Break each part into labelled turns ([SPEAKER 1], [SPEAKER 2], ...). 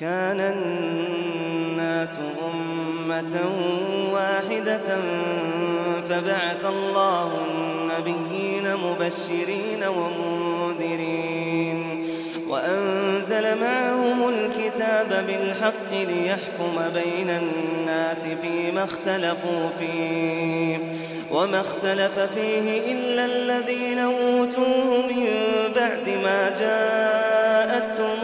[SPEAKER 1] كان الناس أمة واحدة فبعث الله النبيين مبشرين ومنذرين وأنزل معهم الكتاب بالحق ليحكم بين الناس فيما اختلفوا فيه وما اختلف فيه إلا الذين أوتوه من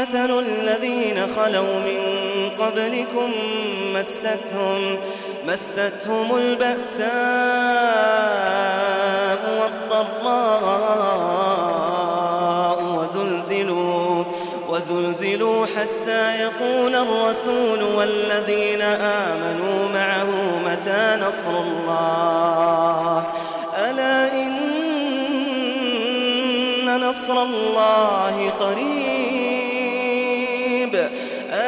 [SPEAKER 1] مثل الذين خلوا من قبلكم مستهم مستهم البأساء والضراء وزلزلوا وزلزلوا حتى يقول الرسول والذين آمنوا معه متى نصر الله؟ ألا إن نصر الله قريب؟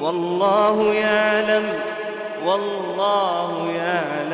[SPEAKER 1] والله يعلم والله يعلم.